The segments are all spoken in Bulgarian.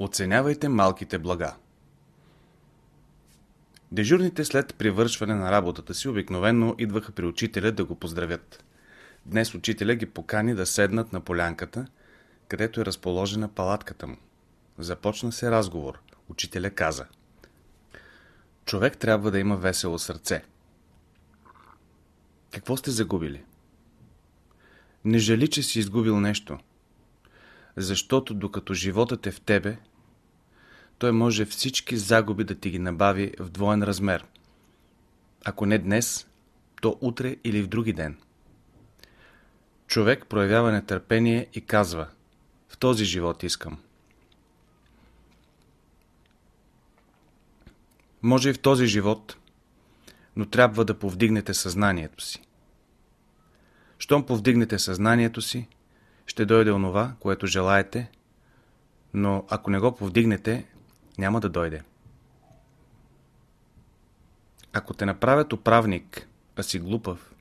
Оценявайте малките блага. Дежурните след привършване на работата си обикновенно идваха при учителя да го поздравят. Днес учителя ги покани да седнат на полянката, където е разположена палатката му. Започна се разговор. Учителя каза Човек трябва да има весело сърце. Какво сте загубили? Не жали, че си изгубил нещо. Защото докато животът е в тебе, той може всички загуби да ти ги набави в двоен размер. Ако не днес, то утре или в други ден. Човек проявява нетърпение и казва В този живот искам. Може и в този живот, но трябва да повдигнете съзнанието си. Щом повдигнете съзнанието си, ще дойде онова, което желаете, но ако не го повдигнете, няма да дойде. Ако те направят управник, а си глупав,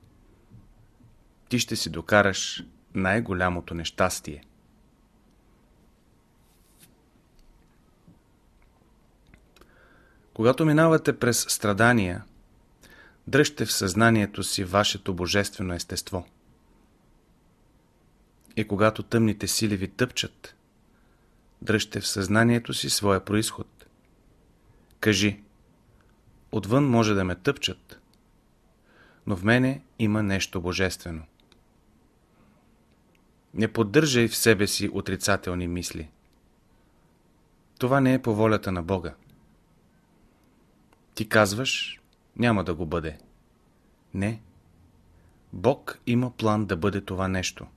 ти ще си докараш най-голямото нещастие. Когато минавате през страдания, дръжте в съзнанието си вашето божествено естество. И когато тъмните сили ви тъпчат, дръжте в съзнанието си своя происход. Кажи, отвън може да ме тъпчат, но в мене има нещо божествено. Не поддържай в себе си отрицателни мисли. Това не е по волята на Бога. Ти казваш, няма да го бъде. Не. Бог има план да бъде това нещо.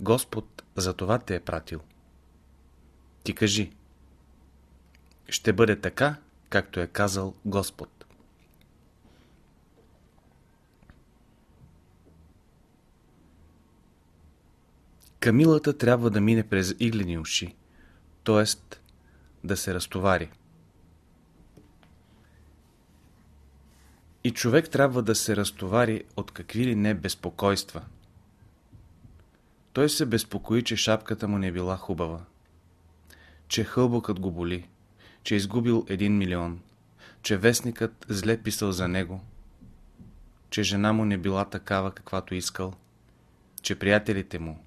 Господ за това те е пратил. Ти кажи. Ще бъде така, както е казал Господ. Камилата трябва да мине през иглени уши, т.е. да се разтовари. И човек трябва да се разтовари от какви ли не безпокойства. Той се безпокои, че шапката му не била хубава, че хълбокът го боли, че е изгубил един милион, че вестникът зле писал за него, че жена му не била такава, каквато искал, че приятелите му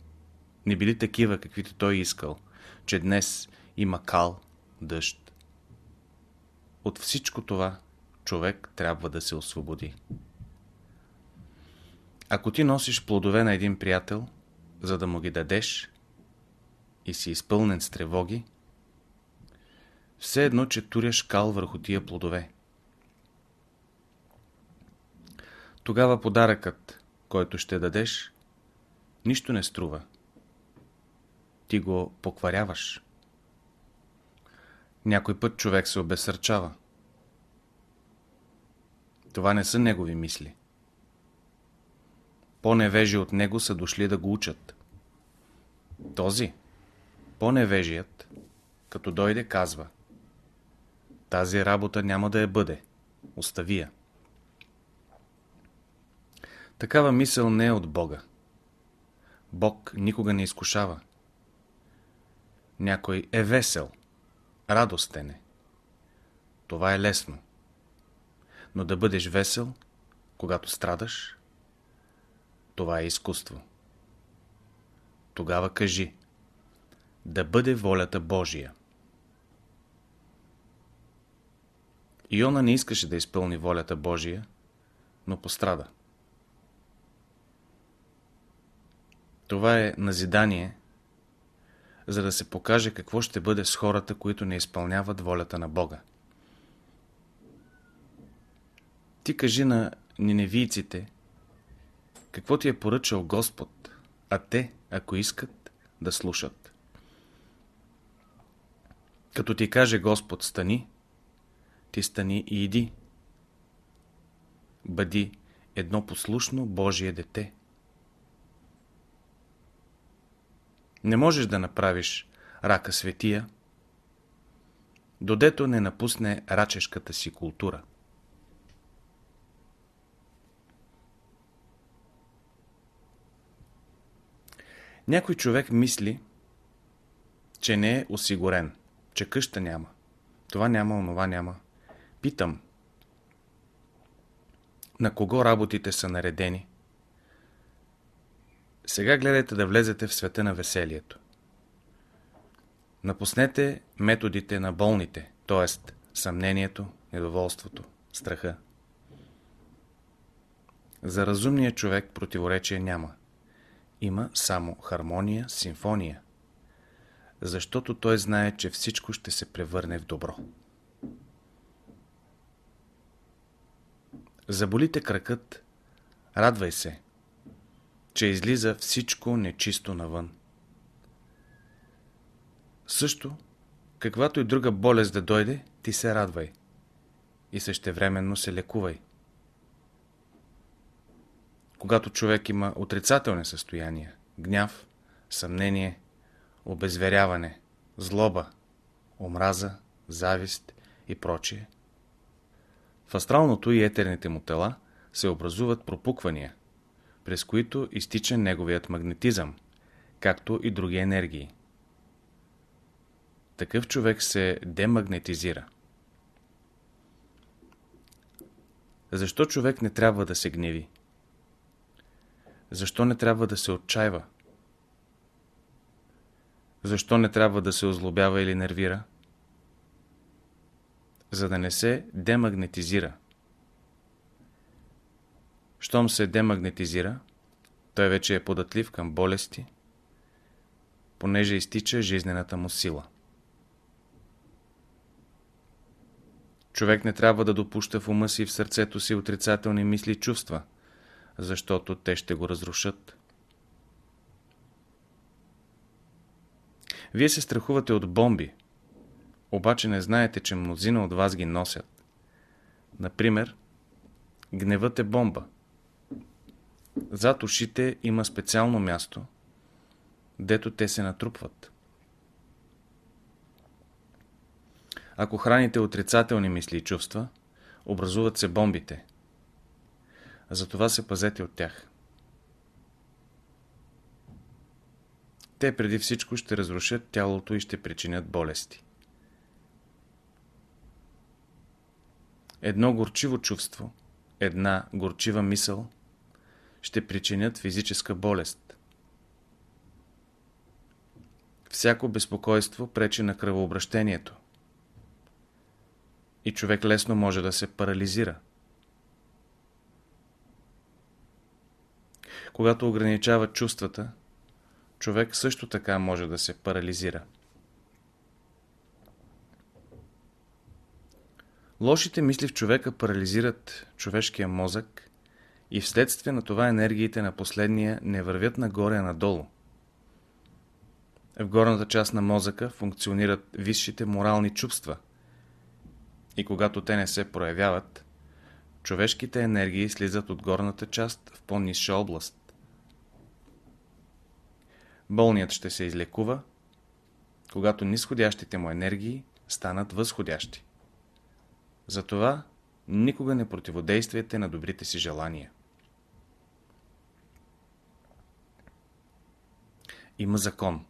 не били такива, каквито той искал, че днес има кал, дъжд. От всичко това човек трябва да се освободи. Ако ти носиш плодове на един приятел, за да му ги дадеш и си изпълнен с тревоги, все едно, че туряш кал върху тия плодове. Тогава подаръкът, който ще дадеш, нищо не струва. Ти го покваряваш. Някой път човек се обесърчава. Това не са негови мисли. По-невежи от него са дошли да го учат. Този, по-невежият, като дойде, казва Тази работа няма да я бъде. Остави я. Такава мисъл не е от Бога. Бог никога не изкушава. Някой е весел, радостен е. Това е лесно. Но да бъдеш весел, когато страдаш, това е изкуство. Тогава кажи да бъде волята Божия. Иона не искаше да изпълни волята Божия, но пострада. Това е назидание, за да се покаже какво ще бъде с хората, които не изпълняват волята на Бога. Ти кажи на ниневийците, какво ти е поръчал Господ, а те, ако искат, да слушат. Като ти каже Господ стани, ти стани и иди. Бъди едно послушно Божие дете. Не можеш да направиш рака светия, додето не напусне рачешката си култура. Някой човек мисли, че не е осигурен. че къща няма. Това няма, онова няма. Питам. На кого работите са наредени? Сега гледайте да влезете в света на веселието. Напуснете методите на болните, т.е. съмнението, недоволството, страха. За разумния човек противоречие няма. Има само хармония, симфония. Защото той знае, че всичко ще се превърне в добро. Заболите кракът, радвай се, че излиза всичко нечисто навън. Също, каквато и друга болест да дойде, ти се радвай и същевременно се лекувай. Когато човек има отрицателни състояния, гняв, съмнение, обезверяване, злоба, омраза, завист и прочие, в астралното и етерните му тела се образуват пропуквания, през които изтича неговият магнетизъм, както и други енергии. Такъв човек се демагнетизира. Защо човек не трябва да се гневи? Защо не трябва да се отчаива? Защо не трябва да се озлобява или нервира? За да не се демагнетизира. Щом се демагнетизира, той вече е податлив към болести, понеже изтича жизнената му сила. Човек не трябва да допуща в ума си и в сърцето си отрицателни мисли и чувства, защото те ще го разрушат. Вие се страхувате от бомби, обаче не знаете, че мнозина от вас ги носят. Например, гневът е бомба. Зад ушите има специално място, дето те се натрупват. Ако храните отрицателни мисли и чувства, образуват се бомбите. Затова се пазете от тях. Те преди всичко ще разрушат тялото и ще причинят болести. Едно горчиво чувство, една горчива мисъл ще причинят физическа болест. Всяко безпокойство пречи на кръвообращението и човек лесно може да се парализира. Когато ограничава чувствата, човек също така може да се парализира. Лошите мисли в човека парализират човешкия мозък и вследствие на това енергиите на последния не вървят нагоре, а надолу. В горната част на мозъка функционират висшите морални чувства – и когато те не се проявяват, човешките енергии слизат от горната част в по-низша област. Болният ще се излекува, когато нисходящите му енергии станат възходящи. Затова никога не противодействайте на добрите си желания. Има закон.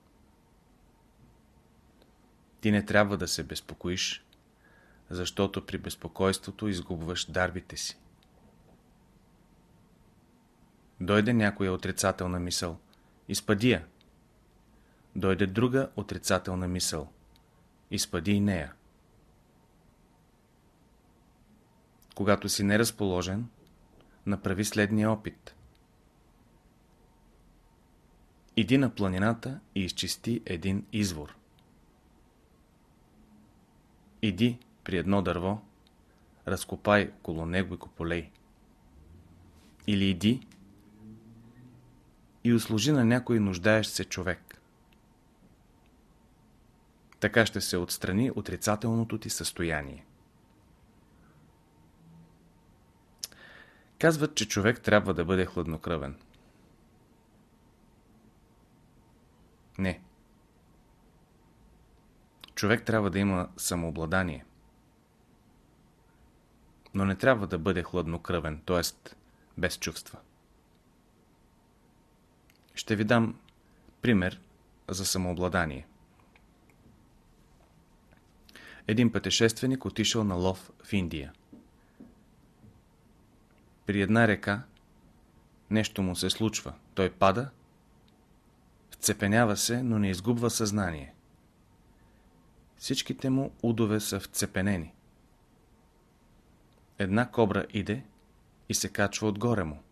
Ти не трябва да се безпокоиш, защото при безпокойството изгубваш дарбите си. Дойде някоя отрицателна мисъл, изпади я. Дойде друга отрицателна мисъл, изпади и нея. Когато си неразположен, направи следния опит. Иди на планината и изчисти един извор. Иди при едно дърво, разкопай около него и кополей. Или иди и услужи на някой нуждаещ се човек. Така ще се отстрани отрицателното ти състояние. Казват, че човек трябва да бъде хладнокръвен. Не. Човек трябва да има самообладание но не трябва да бъде хладнокръвен, т.е. без чувства. Ще ви дам пример за самообладание. Един пътешественик отишъл на лов в Индия. При една река нещо му се случва. Той пада, вцепенява се, но не изгубва съзнание. Всичките му удове са вцепенени. Една кобра иде и се качва отгоре му.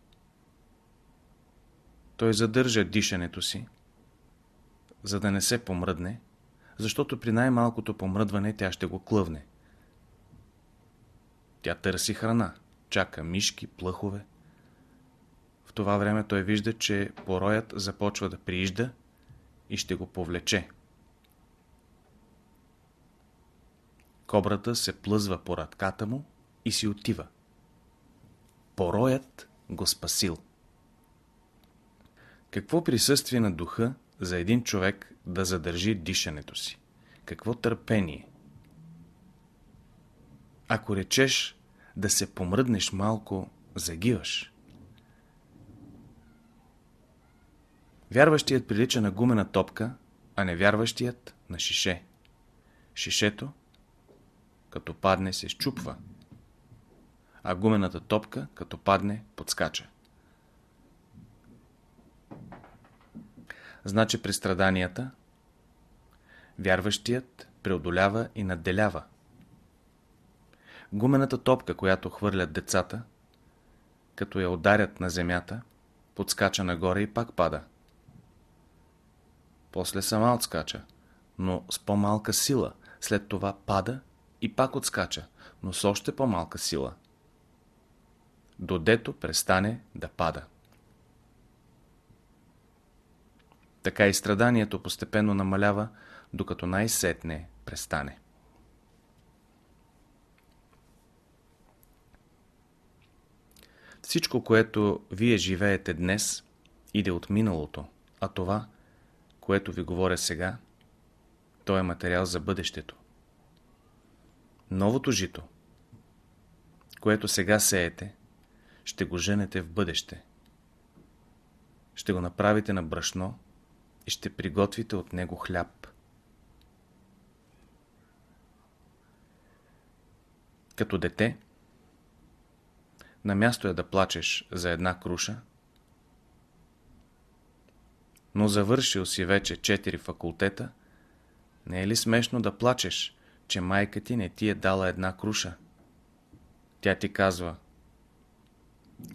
Той задържа дишането си, за да не се помръдне, защото при най-малкото помръдване тя ще го клъвне. Тя търси храна, чака мишки, плъхове. В това време той вижда, че пороят започва да приижда и ще го повлече. Кобрата се плъзва по радката му и си отива. Пороят го спасил. Какво присъствие на духа за един човек да задържи дишането си? Какво търпение? Ако речеш да се помръднеш малко, загиваш. Вярващият прилича на гумена топка, а невярващият на шише. Шишето, като падне, се щупва, а гумената топка, като падне, подскача. Значи при страданията вярващият преодолява и надделява. Гумената топка, която хвърлят децата, като я ударят на земята, подскача нагоре и пак пада. После сама отскача, но с по-малка сила, след това пада и пак отскача, но с още по-малка сила. Додето престане да пада. Така и страданието постепенно намалява, докато най-сетне престане. Всичко, което вие живеете днес, иде от миналото, а това, което ви говоря сега, то е материал за бъдещето. Новото жито, което сега сеете, ще го женете в бъдеще. Ще го направите на брашно и ще приготвите от него хляб. Като дете, на място е да плачеш за една круша, но завършил си вече четири факултета, не е ли смешно да плачеш, че майка ти не ти е дала една круша? Тя ти казва,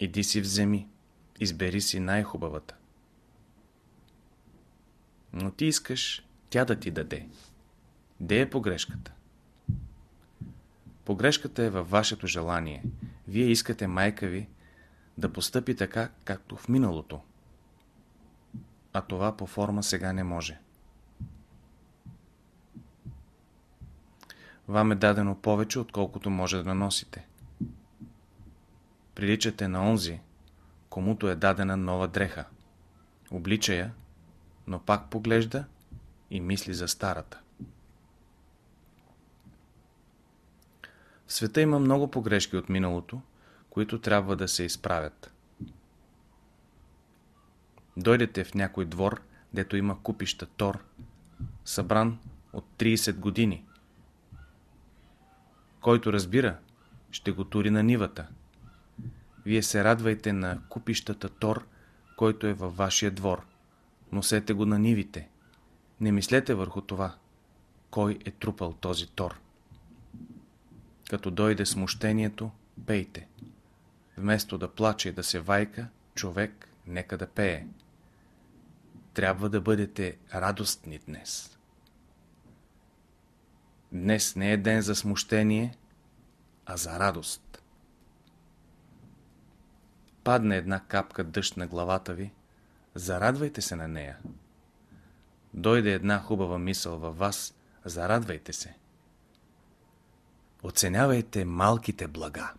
иди си вземи, избери си най-хубавата. Но ти искаш тя да ти даде. Де е погрешката? Погрешката е във вашето желание. Вие искате майка ви да постъпи така, както в миналото. А това по форма сега не може. Вам е дадено повече, отколкото може да носите. Приличате на онзи, комуто е дадена нова дреха. Облича я, но пак поглежда и мисли за старата. В света има много погрешки от миналото, които трябва да се изправят. Дойдете в някой двор, дето има купища тор, събран от 30 години. Който разбира, ще го тури на нивата. Вие се радвайте на купищата тор, който е във вашия двор. Носете го на нивите. Не мислете върху това. Кой е трупал този тор? Като дойде смущението, пейте. Вместо да плаче и да се вайка, човек нека да пее. Трябва да бъдете радостни днес. Днес не е ден за смущение, а за радост. Падне една капка дъжд на главата ви, зарадвайте се на нея. Дойде една хубава мисъл във вас, зарадвайте се. Оценявайте малките блага.